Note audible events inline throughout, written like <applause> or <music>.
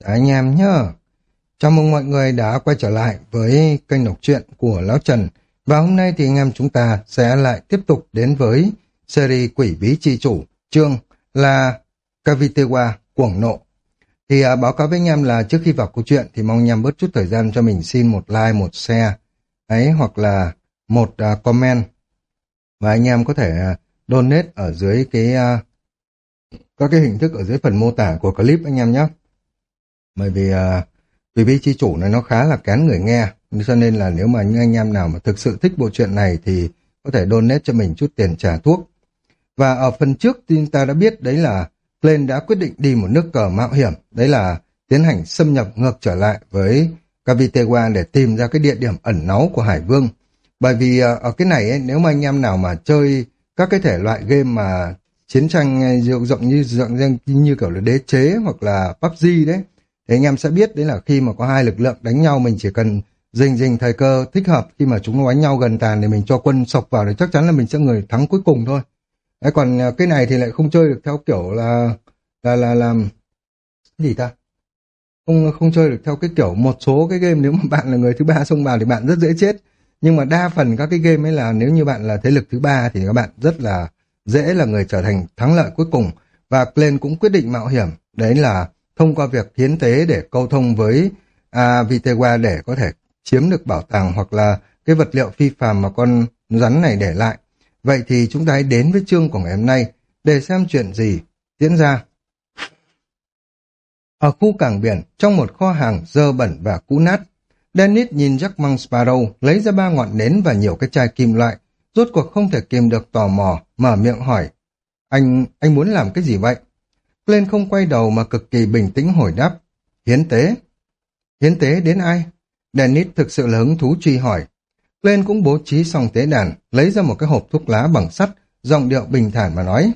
Dạ, anh em nhá. Chào mừng mọi người đã quay trở lại với kênh đọc truyện của Lão Trần. Và hôm nay thì anh em chúng ta sẽ lại tiếp tục đến với series Quỷ Bí Chi Chủ, chương là Cavitewa Cuồng Nộ. Thì à, báo cáo với anh em là trước khi vào câu chuyện thì mong anh em bớt chút thời gian cho mình xin một like, một share, ấy hoặc là một à, comment. Và anh em có thể à, donate ở dưới cái à, các cái hình thức ở dưới phần mô tả của clip anh em nhé bởi vì à, uh, vì chi chủ này nó khá là kén người nghe cho nên là nếu mà những anh em nào mà thực sự thích bộ truyện này thì có thể donate cho mình chút tiền trả thuốc. Và ở phần trước thì ta đã biết đấy là Glenn đã quyết định đi một nước cờ mạo hiểm. Đấy là tiến hành xâm nhập ngược trở lại với Cavitewa để tìm ra cái địa điểm ẩn náu của Hải Vương. Bởi vì uh, ở cái này ấy, nếu mà anh em nào mà chơi các cái thể loại game mà chiến tranh à, rộng rộng như rộng như, như kiểu là đế chế hoặc là PUBG đấy thì anh em sẽ biết đấy là khi mà có hai lực lượng đánh nhau mình chỉ cần dình dình thời cơ thích hợp khi mà chúng nó đánh nhau gần tàn thì mình cho quân sọc vào thì chắc chắn là mình sẽ người thắng cuối cùng thôi. Đấy, còn à, cái này thì lại không chơi được theo kiểu là là là làm gì ta? Không không chơi được theo cái kiểu một số cái game nếu mà <laughs> bạn là người thứ ba xông vào thì bạn rất dễ chết. Nhưng mà đa phần các cái game ấy là nếu như bạn là thế lực thứ ba thì các bạn rất là dễ là người trở thành thắng lợi cuối cùng. Và Glenn cũng quyết định mạo hiểm, đấy là thông qua việc hiến tế để câu thông với à, Vitewa để có thể chiếm được bảo tàng hoặc là cái vật liệu phi phàm mà con rắn này để lại. Vậy thì chúng ta hãy đến với chương của ngày hôm nay để xem chuyện gì diễn ra. Ở khu cảng biển, trong một kho hàng dơ bẩn và cũ nát, Dennis nhìn Jack Mang Sparrow lấy ra ba ngọn nến và nhiều cái chai kim loại, rốt cuộc không thể kìm được tò mò, mở miệng hỏi. Anh, anh muốn làm cái gì vậy? Lên không quay đầu mà cực kỳ bình tĩnh hồi đáp. Hiến tế. Hiến tế đến ai? Dennis thực sự là hứng thú truy hỏi. Lên cũng bố trí xong tế đàn, lấy ra một cái hộp thuốc lá bằng sắt, giọng điệu bình thản mà nói.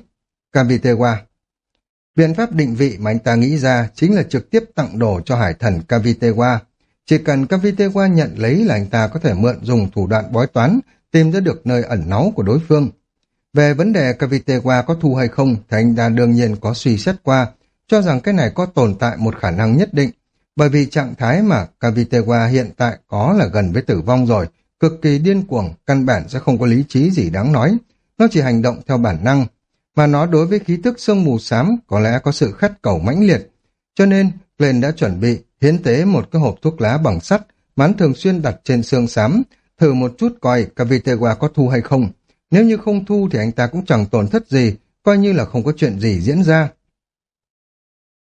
Cavitewa. Biện pháp định vị mà anh ta nghĩ ra chính là trực tiếp tặng đồ cho hải thần Cavitewa. Chỉ cần Cavitewa nhận lấy là anh ta có thể mượn dùng thủ đoạn bói toán, tìm ra được nơi ẩn náu của đối phương. Về vấn đề Cavitewa có thu hay không thì anh ta đương nhiên có suy xét qua, cho rằng cái này có tồn tại một khả năng nhất định, bởi vì trạng thái mà Cavitewa hiện tại có là gần với tử vong rồi, cực kỳ điên cuồng, căn bản sẽ không có lý trí gì đáng nói. Nó chỉ hành động theo bản năng, mà nó đối với khí tức sương mù xám có lẽ có sự khát cầu mãnh liệt. Cho nên, Glenn đã chuẩn bị hiến tế một cái hộp thuốc lá bằng sắt mán thường xuyên đặt trên xương xám, thử một chút coi Cavitewa có thu hay không. Nếu như không thu thì anh ta cũng chẳng tổn thất gì, coi như là không có chuyện gì diễn ra.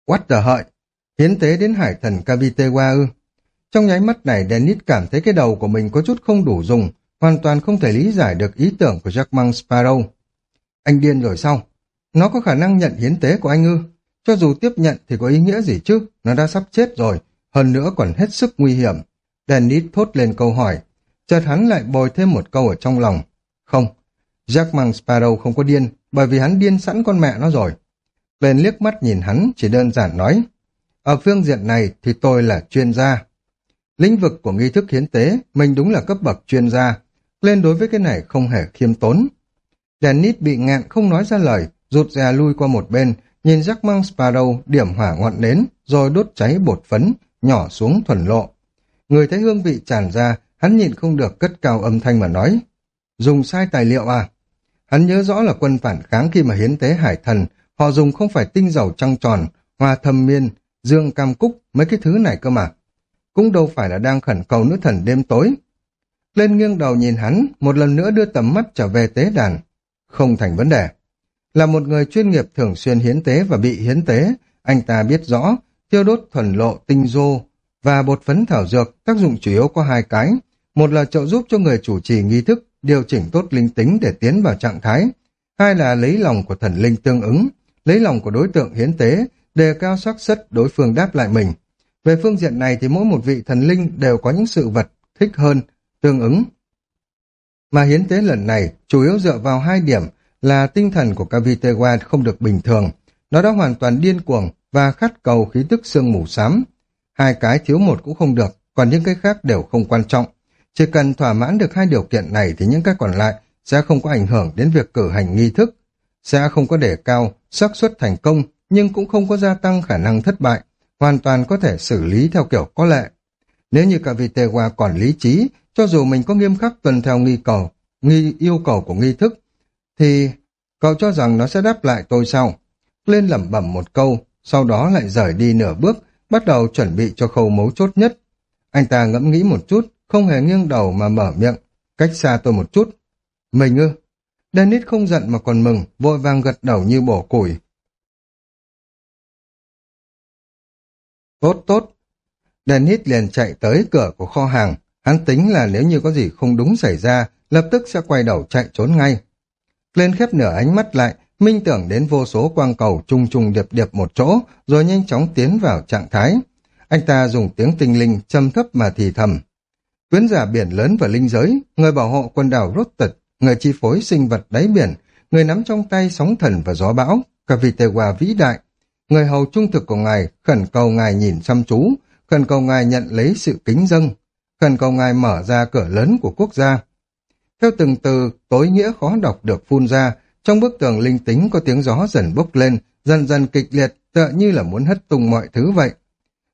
What the hợi? Hiến tế đến hải thần Kabitewa ư? Trong nháy mắt này Dennis cảm thấy cái đầu của mình có chút không đủ dùng, hoàn toàn không thể lý giải được ý tưởng của Jackman Sparrow. Anh điên rồi sao? Nó có khả năng nhận hiến tế của anh ư? Cho dù tiếp nhận thì có ý nghĩa gì chứ? Nó đã sắp chết rồi, hơn nữa còn hết sức nguy hiểm. Dennis thốt lên câu hỏi. Chợt hắn lại bồi thêm một câu ở trong lòng. Không, Jackman Sparrow không có điên, bởi vì hắn điên sẵn con mẹ nó rồi. Lên liếc mắt nhìn hắn, chỉ đơn giản nói, ở phương diện này thì tôi là chuyên gia. Lĩnh vực của nghi thức hiến tế, mình đúng là cấp bậc chuyên gia. Lên đối với cái này không hề khiêm tốn. Dennis bị ngạn không nói ra lời, rụt rè lui qua một bên, nhìn Jackman Sparrow điểm hỏa ngọn nến, rồi đốt cháy bột phấn, nhỏ xuống thuần lộ. Người thấy hương vị tràn ra, hắn nhịn không được cất cao âm thanh mà nói, dùng sai tài liệu à? Hắn nhớ rõ là quân phản kháng khi mà hiến tế hải thần, họ dùng không phải tinh dầu trăng tròn, hoa thâm miên, dương cam cúc, mấy cái thứ này cơ mà. Cũng đâu phải là đang khẩn cầu nữ thần đêm tối. Lên nghiêng đầu nhìn hắn, một lần nữa đưa tầm mắt trở về tế đàn. Không thành vấn đề. Là một người chuyên nghiệp thường xuyên hiến tế và bị hiến tế, anh ta biết rõ, tiêu đốt thuần lộ tinh dô và bột phấn thảo dược tác dụng chủ yếu có hai cái. Một là trợ giúp cho người chủ trì nghi thức điều chỉnh tốt linh tính để tiến vào trạng thái. Hai là lấy lòng của thần linh tương ứng, lấy lòng của đối tượng hiến tế, đề cao xác suất đối phương đáp lại mình. Về phương diện này thì mỗi một vị thần linh đều có những sự vật thích hơn, tương ứng. Mà hiến tế lần này chủ yếu dựa vào hai điểm là tinh thần của Cavitewa không được bình thường. Nó đã hoàn toàn điên cuồng và khát cầu khí tức sương mù xám. Hai cái thiếu một cũng không được, còn những cái khác đều không quan trọng. Chỉ cần thỏa mãn được hai điều kiện này thì những cái còn lại sẽ không có ảnh hưởng đến việc cử hành nghi thức, sẽ không có để cao xác suất thành công nhưng cũng không có gia tăng khả năng thất bại, hoàn toàn có thể xử lý theo kiểu có lệ. Nếu như cả vị tề hòa còn lý trí, cho dù mình có nghiêm khắc tuân theo nghi cầu, nghi yêu cầu của nghi thức, thì cậu cho rằng nó sẽ đáp lại tôi sau Lên lẩm bẩm một câu, sau đó lại rời đi nửa bước, bắt đầu chuẩn bị cho khâu mấu chốt nhất. Anh ta ngẫm nghĩ một chút, không hề nghiêng đầu mà mở miệng, cách xa tôi một chút. Mình ư? Dennis không giận mà còn mừng, vội vàng gật đầu như bổ củi. Tốt tốt. Dennis liền chạy tới cửa của kho hàng. Hắn tính là nếu như có gì không đúng xảy ra, lập tức sẽ quay đầu chạy trốn ngay. Lên khép nửa ánh mắt lại, minh tưởng đến vô số quang cầu trùng trùng điệp điệp một chỗ, rồi nhanh chóng tiến vào trạng thái. Anh ta dùng tiếng tinh linh châm thấp mà thì thầm. Quyến giả biển lớn và linh giới, người bảo hộ quần đảo rốt tật, người chi phối sinh vật đáy biển, người nắm trong tay sóng thần và gió bão, cả vì tề quà vĩ đại. Người hầu trung thực của ngài khẩn cầu ngài nhìn chăm chú, khẩn cầu ngài nhận lấy sự kính dâng, khẩn cầu ngài mở ra cửa lớn của quốc gia. Theo từng từ, tối nghĩa khó đọc được phun ra, trong bức tường linh tính có tiếng gió dần bốc lên, dần dần kịch liệt, tựa như là muốn hất tung mọi thứ vậy.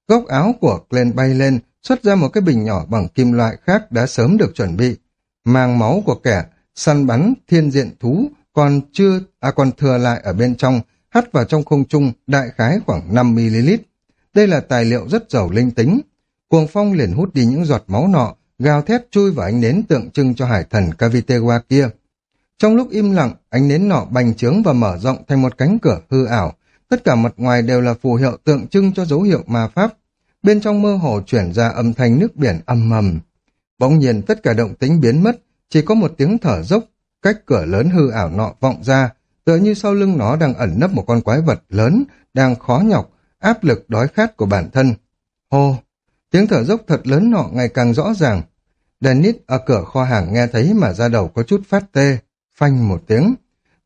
Góc áo của Glenn bay lên, xuất ra một cái bình nhỏ bằng kim loại khác đã sớm được chuẩn bị. Mang máu của kẻ săn bắn thiên diện thú còn chưa à còn thừa lại ở bên trong, hắt vào trong không trung đại khái khoảng 5ml. Đây là tài liệu rất giàu linh tính. Cuồng phong liền hút đi những giọt máu nọ, gào thét chui vào ánh nến tượng trưng cho hải thần Cavitewa kia. Trong lúc im lặng, ánh nến nọ bành trướng và mở rộng thành một cánh cửa hư ảo. Tất cả mặt ngoài đều là phù hiệu tượng trưng cho dấu hiệu ma pháp. Bên trong mơ hồ chuyển ra âm thanh nước biển âm mầm. Bỗng nhiên tất cả động tính biến mất, chỉ có một tiếng thở dốc, cách cửa lớn hư ảo nọ vọng ra, tựa như sau lưng nó đang ẩn nấp một con quái vật lớn, đang khó nhọc, áp lực đói khát của bản thân. Hô! Tiếng thở dốc thật lớn nọ ngày càng rõ ràng. Dennis ở cửa kho hàng nghe thấy mà ra đầu có chút phát tê, phanh một tiếng.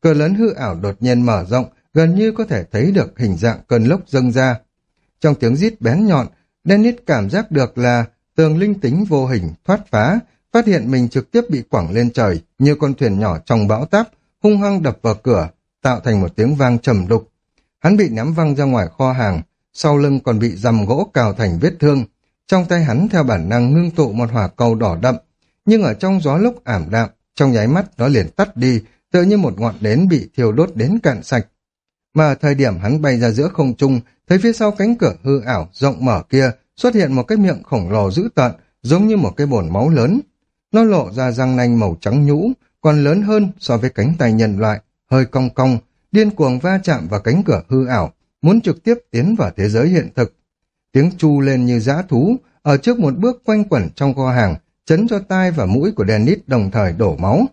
Cửa lớn hư ảo đột nhiên mở rộng, gần như có thể thấy được hình dạng cơn lốc dâng ra. Trong tiếng rít bén nhọn, Dennis cảm giác được là tường linh tính vô hình thoát phá, phát hiện mình trực tiếp bị quẳng lên trời như con thuyền nhỏ trong bão táp, hung hăng đập vào cửa, tạo thành một tiếng vang trầm đục. Hắn bị ném văng ra ngoài kho hàng, sau lưng còn bị dầm gỗ cào thành vết thương. Trong tay hắn theo bản năng ngưng tụ một hỏa cầu đỏ đậm, nhưng ở trong gió lúc ảm đạm, trong nháy mắt nó liền tắt đi, tựa như một ngọn nến bị thiêu đốt đến cạn sạch. Mà ở thời điểm hắn bay ra giữa không trung, thấy phía sau cánh cửa hư ảo rộng mở kia xuất hiện một cái miệng khổng lồ dữ tợn, giống như một cái bồn máu lớn. Nó lộ ra răng nanh màu trắng nhũ, còn lớn hơn so với cánh tay nhân loại, hơi cong cong, điên cuồng va chạm vào cánh cửa hư ảo, muốn trực tiếp tiến vào thế giới hiện thực. Tiếng chu lên như dã thú, ở trước một bước quanh quẩn trong kho hàng, chấn cho tai và mũi của Dennis đồng thời đổ máu.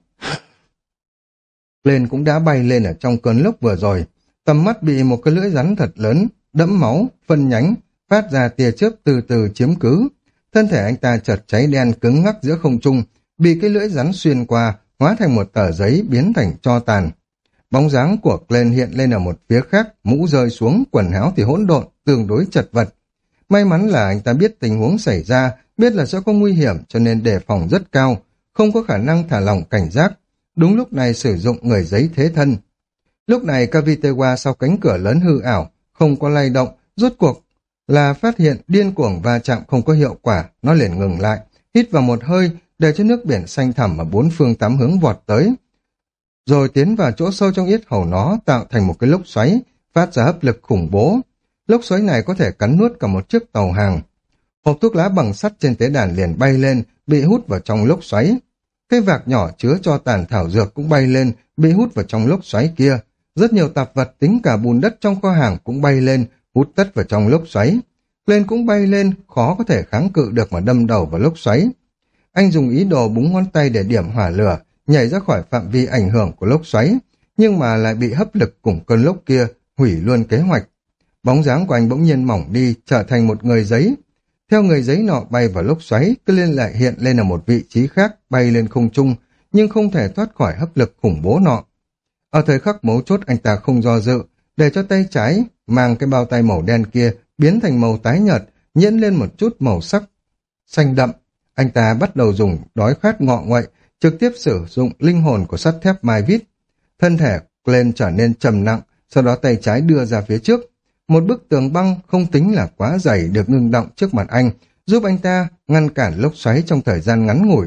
Lên cũng đã bay lên ở trong cơn lốc vừa rồi, tầm mắt bị một cái lưỡi rắn thật lớn, đẫm máu, phân nhánh, phát ra tia chớp từ từ chiếm cứ. Thân thể anh ta chợt cháy đen cứng ngắc giữa không trung, bị cái lưỡi rắn xuyên qua, hóa thành một tờ giấy biến thành cho tàn. Bóng dáng của Glenn hiện lên ở một phía khác, mũ rơi xuống, quần áo thì hỗn độn, tương đối chật vật. May mắn là anh ta biết tình huống xảy ra, biết là sẽ có nguy hiểm cho nên đề phòng rất cao, không có khả năng thả lỏng cảnh giác. Đúng lúc này sử dụng người giấy thế thân. Lúc này Kavitewa sau cánh cửa lớn hư ảo, không có lay động, rốt cuộc là phát hiện điên cuồng va chạm không có hiệu quả, nó liền ngừng lại, hít vào một hơi, để cho nước biển xanh thẳm ở bốn phương tám hướng vọt tới. Rồi tiến vào chỗ sâu trong yết hầu nó tạo thành một cái lốc xoáy, phát ra hấp lực khủng bố. Lốc xoáy này có thể cắn nuốt cả một chiếc tàu hàng. Hộp thuốc lá bằng sắt trên tế đàn liền bay lên, bị hút vào trong lốc xoáy. cái vạc nhỏ chứa cho tàn thảo dược cũng bay lên, bị hút vào trong lốc xoáy kia. Rất nhiều tạp vật tính cả bùn đất trong kho hàng cũng bay lên, hút tất vào trong lốc xoáy. Lên cũng bay lên, khó có thể kháng cự được mà đâm đầu vào lốc xoáy. Anh dùng ý đồ búng ngón tay để điểm hỏa lửa, nhảy ra khỏi phạm vi ảnh hưởng của lốc xoáy, nhưng mà lại bị hấp lực cùng cơn lốc kia, hủy luôn kế hoạch. Bóng dáng của anh bỗng nhiên mỏng đi, trở thành một người giấy. Theo người giấy nọ bay vào lốc xoáy, cứ liên lại hiện lên ở một vị trí khác, bay lên không trung, nhưng không thể thoát khỏi hấp lực khủng bố nọ. Ở thời khắc mấu chốt anh ta không do dự, để cho tay trái mang cái bao tay màu đen kia biến thành màu tái nhợt, nhiễm lên một chút màu sắc xanh đậm. Anh ta bắt đầu dùng đói khát ngọ nguậy, trực tiếp sử dụng linh hồn của sắt thép mai vít. Thân thể lên trở nên trầm nặng, sau đó tay trái đưa ra phía trước. một bức tường băng không tính là quá dày được ngưng động trước mặt anh, giúp anh ta ngăn cản lốc xoáy trong thời gian ngắn ngủi.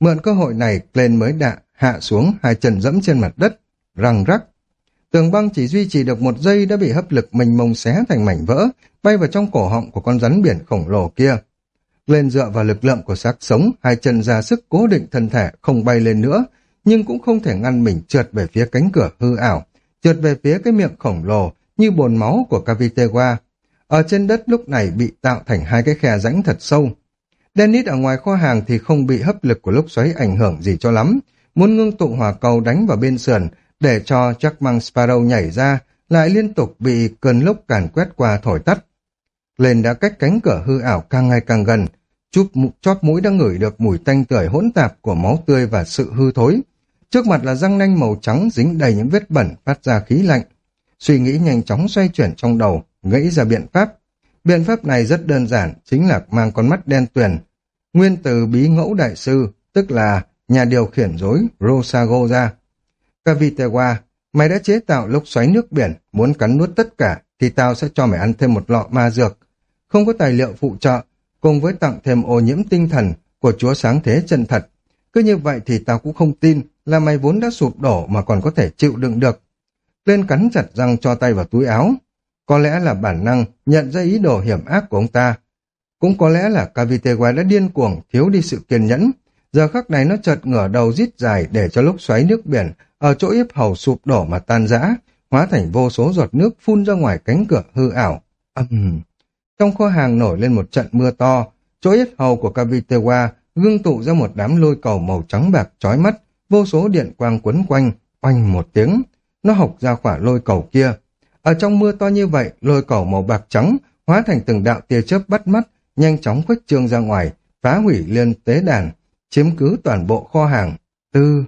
Mượn cơ hội này, lên mới đạ, hạ xuống, hai chân dẫm trên mặt đất, răng rắc. Tường băng chỉ duy trì được một giây đã bị hấp lực mình mông xé thành mảnh vỡ, bay vào trong cổ họng của con rắn biển khổng lồ kia. Lên dựa vào lực lượng của xác sống, hai chân ra sức cố định thân thể không bay lên nữa, nhưng cũng không thể ngăn mình trượt về phía cánh cửa hư ảo, trượt về phía cái miệng khổng lồ như bồn máu của Cavitewa. Ở trên đất lúc này bị tạo thành hai cái khe rãnh thật sâu. Dennis ở ngoài kho hàng thì không bị hấp lực của lúc xoáy ảnh hưởng gì cho lắm, muốn ngưng tụ hỏa cầu đánh vào bên sườn để cho chắc mang Sparrow nhảy ra, lại liên tục bị cơn lốc càn quét qua thổi tắt. Lên đã cách cánh cửa hư ảo càng ngày càng gần, chút chóp mũi đã ngửi được mùi tanh tưởi hỗn tạp của máu tươi và sự hư thối. Trước mặt là răng nanh màu trắng dính đầy những vết bẩn phát ra khí lạnh. Suy nghĩ nhanh chóng xoay chuyển trong đầu, nghĩ ra biện pháp. Biện pháp này rất đơn giản, chính là mang con mắt đen tuyền. Nguyên từ bí ngẫu đại sư, tức là nhà điều khiển rối Rosago ra. Kavitewa, mày đã chế tạo lốc xoáy nước biển, muốn cắn nuốt tất cả, thì tao sẽ cho mày ăn thêm một lọ ma dược. Không có tài liệu phụ trợ, cùng với tặng thêm ô nhiễm tinh thần của chúa sáng thế chân thật. Cứ như vậy thì tao cũng không tin là mày vốn đã sụp đổ mà còn có thể chịu đựng được. Lên cắn chặt răng cho tay vào túi áo. Có lẽ là bản năng nhận ra ý đồ hiểm ác của ông ta. Cũng có lẽ là Cavitewa đã điên cuồng, thiếu đi sự kiên nhẫn. Giờ khắc này nó chợt ngửa đầu rít dài để cho lúc xoáy nước biển ở chỗ yếp hầu sụp đổ mà tan rã, hóa thành vô số giọt nước phun ra ngoài cánh cửa hư ảo. Âm! Uhm. Trong kho hàng nổi lên một trận mưa to, chỗ yết hầu của Cavitewa gương tụ ra một đám lôi cầu màu trắng bạc chói mắt, vô số điện quang quấn quanh, oanh một tiếng. Nó học ra khỏa lôi cầu kia. Ở trong mưa to như vậy, lôi cầu màu bạc trắng hóa thành từng đạo tia chớp bắt mắt, nhanh chóng khuếch trương ra ngoài, phá hủy liên tế đàn, chiếm cứ toàn bộ kho hàng. Tư.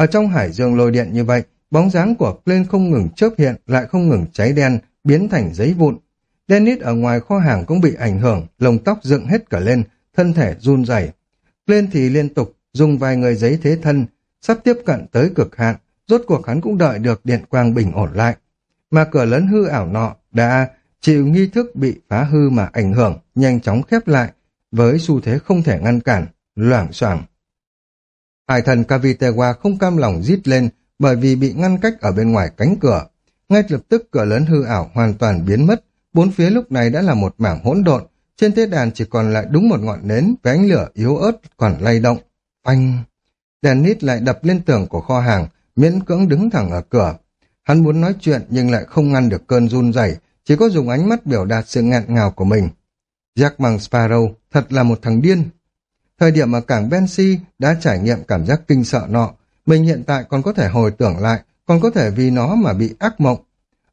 Ở trong hải dương lôi điện như vậy, bóng dáng của lên không ngừng chớp hiện, lại không ngừng cháy đen, biến thành giấy vụn. Dennis ở ngoài kho hàng cũng bị ảnh hưởng, lồng tóc dựng hết cả lên, thân thể run rẩy. Lên thì liên tục dùng vài người giấy thế thân, sắp tiếp cận tới cực hạn, rốt cuộc hắn cũng đợi được điện quang bình ổn lại. Mà cửa lớn hư ảo nọ đã chịu nghi thức bị phá hư mà ảnh hưởng, nhanh chóng khép lại, với xu thế không thể ngăn cản, loảng xoảng. Hải thần Kavitewa không cam lòng rít lên bởi vì bị ngăn cách ở bên ngoài cánh cửa. Ngay lập tức cửa lớn hư ảo hoàn toàn biến mất, bốn phía lúc này đã là một mảng hỗn độn, trên thế đàn chỉ còn lại đúng một ngọn nến với ánh lửa yếu ớt còn lay động. Phanh! Đèn nít lại đập lên tường của kho hàng, miễn cưỡng đứng thẳng ở cửa. Hắn muốn nói chuyện nhưng lại không ngăn được cơn run rẩy, chỉ có dùng ánh mắt biểu đạt sự ngạn ngào của mình. Jack bằng Sparrow thật là một thằng điên. Thời điểm ở cảng Bensi đã trải nghiệm cảm giác kinh sợ nọ, mình hiện tại còn có thể hồi tưởng lại, còn có thể vì nó mà bị ác mộng.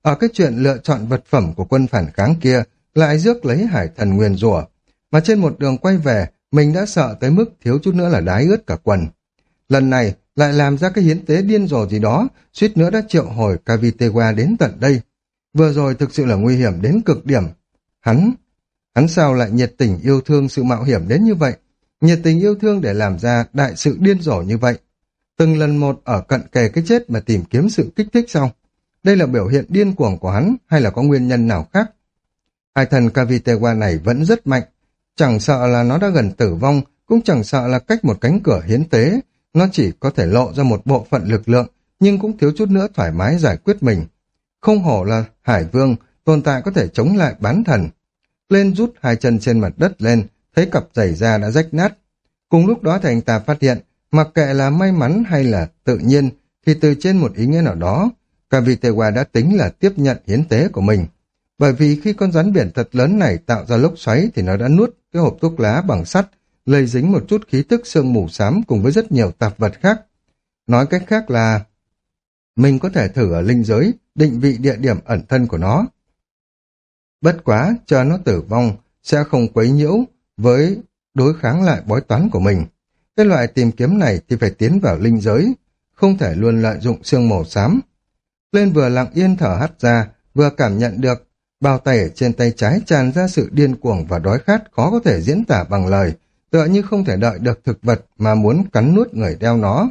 Ở cái chuyện lựa chọn vật phẩm của quân phản kháng kia, lại rước lấy hải thần nguyền rủa mà trên một đường quay về, mình đã sợ tới mức thiếu chút nữa là đái ướt cả quần. Lần này, lại làm ra cái hiến tế điên rồ gì đó, suýt nữa đã triệu hồi cavitewa đến tận đây. Vừa rồi thực sự là nguy hiểm đến cực điểm. Hắn, hắn sao lại nhiệt tình yêu thương sự mạo hiểm đến như vậy? Nhiệt tình yêu thương để làm ra đại sự điên rồ như vậy. Từng lần một ở cận kề cái chết mà tìm kiếm sự kích thích xong. Đây là biểu hiện điên cuồng của hắn hay là có nguyên nhân nào khác? Hai thần Kavitewa này vẫn rất mạnh. Chẳng sợ là nó đã gần tử vong, cũng chẳng sợ là cách một cánh cửa hiến tế. Nó chỉ có thể lộ ra một bộ phận lực lượng, nhưng cũng thiếu chút nữa thoải mái giải quyết mình. Không hổ là Hải Vương, tồn tại có thể chống lại bán thần. Lên rút hai chân trên mặt đất lên, thấy cặp giày da đã rách nát. Cùng lúc đó thành ta phát hiện, mặc kệ là may mắn hay là tự nhiên, thì từ trên một ý nghĩa nào đó, Kavitewa đã tính là tiếp nhận hiến tế của mình. Bởi vì khi con rắn biển thật lớn này tạo ra lốc xoáy thì nó đã nuốt cái hộp thuốc lá bằng sắt, lây dính một chút khí tức sương mù xám cùng với rất nhiều tạp vật khác. Nói cách khác là mình có thể thử ở linh giới định vị địa điểm ẩn thân của nó. Bất quá, cho nó tử vong sẽ không quấy nhiễu với đối kháng lại bói toán của mình. Cái loại tìm kiếm này thì phải tiến vào linh giới, không thể luôn lợi dụng xương màu xám. Lên vừa lặng yên thở hắt ra, vừa cảm nhận được bao tay ở trên tay trái tràn ra sự điên cuồng và đói khát khó có thể diễn tả bằng lời, tựa như không thể đợi được thực vật mà muốn cắn nuốt người đeo nó.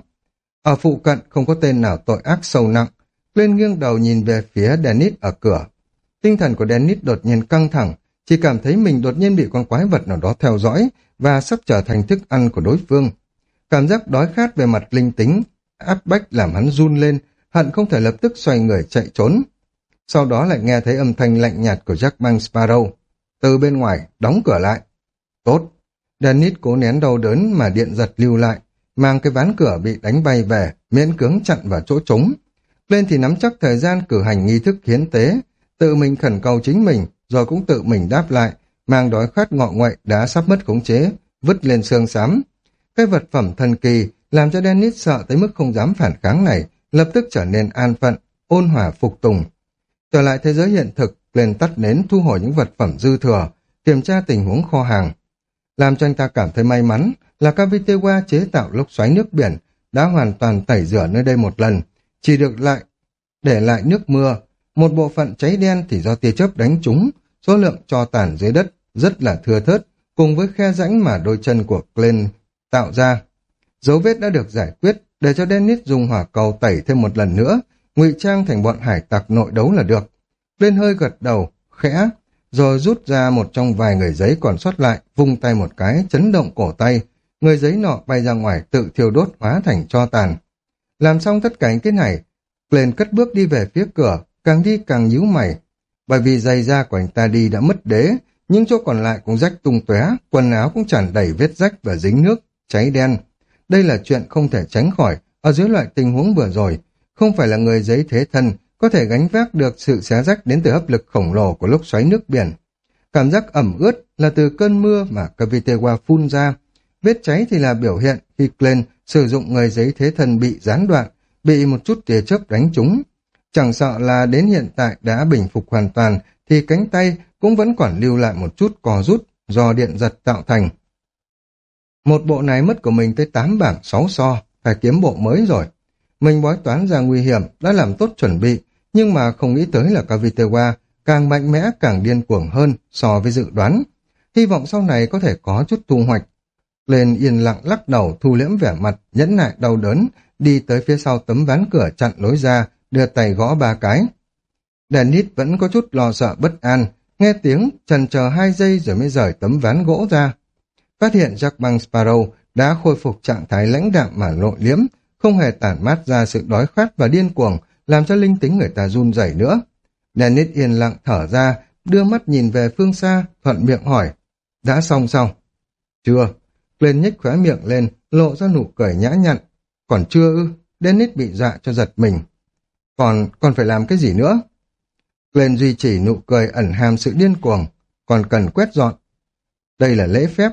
Ở phụ cận không có tên nào tội ác sâu nặng, lên nghiêng đầu nhìn về phía Dennis ở cửa. tinh thần của Dennis đột nhiên căng thẳng, chỉ cảm thấy mình đột nhiên bị con quái vật nào đó theo dõi và sắp trở thành thức ăn của đối phương. Cảm giác đói khát về mặt linh tính, áp bách làm hắn run lên, hận không thể lập tức xoay người chạy trốn. Sau đó lại nghe thấy âm thanh lạnh nhạt của Jack Bang Sparrow. Từ bên ngoài, đóng cửa lại. Tốt. Dennis cố nén đau đớn mà điện giật lưu lại, mang cái ván cửa bị đánh bay về, miễn cưỡng chặn vào chỗ trống. Lên thì nắm chắc thời gian cử hành nghi thức hiến tế, tự mình khẩn cầu chính mình, rồi cũng tự mình đáp lại, mang đói khát ngọ ngoại đã sắp mất khống chế, vứt lên xương xám. Cái vật phẩm thần kỳ làm cho Dennis sợ tới mức không dám phản kháng này, lập tức trở nên an phận, ôn hòa phục tùng. Trở lại thế giới hiện thực, lên tắt nến thu hồi những vật phẩm dư thừa, kiểm tra tình huống kho hàng. Làm cho anh ta cảm thấy may mắn là Cavitewa chế tạo lốc xoáy nước biển đã hoàn toàn tẩy rửa nơi đây một lần, chỉ được lại để lại nước mưa. Một bộ phận cháy đen thì do tia chớp đánh trúng, số lượng cho tàn dưới đất rất là thưa thớt, cùng với khe rãnh mà đôi chân của Glenn tạo ra. Dấu vết đã được giải quyết, để cho Dennis dùng hỏa cầu tẩy thêm một lần nữa, ngụy trang thành bọn hải tặc nội đấu là được. Glenn hơi gật đầu, khẽ, rồi rút ra một trong vài người giấy còn sót lại, vung tay một cái, chấn động cổ tay. Người giấy nọ bay ra ngoài tự thiêu đốt hóa thành cho tàn. Làm xong tất cả những cái này, Glenn cất bước đi về phía cửa, càng đi càng nhíu mày. Bởi vì giày da của anh ta đi đã mất đế, nhưng chỗ còn lại cũng rách tung tóe, quần áo cũng tràn đầy vết rách và dính nước, cháy đen. Đây là chuyện không thể tránh khỏi, ở dưới loại tình huống vừa rồi, không phải là người giấy thế thân có thể gánh vác được sự xé rách đến từ hấp lực khổng lồ của lúc xoáy nước biển. Cảm giác ẩm ướt là từ cơn mưa mà Cavitewa phun ra. Vết cháy thì là biểu hiện khi Glenn sử dụng người giấy thế thân bị gián đoạn, bị một chút tia chớp đánh trúng. Chẳng sợ là đến hiện tại đã bình phục hoàn toàn thì cánh tay cũng vẫn còn lưu lại một chút cò rút do điện giật tạo thành. Một bộ này mất của mình tới 8 bảng 6 so, phải kiếm bộ mới rồi. Mình bói toán ra nguy hiểm, đã làm tốt chuẩn bị, nhưng mà không nghĩ tới là cavitewa càng mạnh mẽ càng điên cuồng hơn so với dự đoán. Hy vọng sau này có thể có chút thu hoạch. Lên yên lặng lắc đầu thu liễm vẻ mặt, nhẫn nại đau đớn, đi tới phía sau tấm ván cửa chặn lối ra, đưa tay gõ ba cái. Dennis vẫn có chút lo sợ bất an, nghe tiếng trần chờ hai giây rồi mới rời tấm ván gỗ ra. Phát hiện Jack Bang Sparrow đã khôi phục trạng thái lãnh đạm mà lộ liếm, không hề tản mát ra sự đói khát và điên cuồng, làm cho linh tính người ta run rẩy nữa. Dennis yên lặng thở ra, đưa mắt nhìn về phương xa, thuận miệng hỏi, đã xong xong Chưa. Lên nhếch khóe miệng lên, lộ ra nụ cười nhã nhặn. Còn chưa ư, Dennis bị dọa cho giật mình. Còn, còn phải làm cái gì nữa? Glenn duy trì nụ cười ẩn hàm sự điên cuồng, còn cần quét dọn. Đây là lễ phép.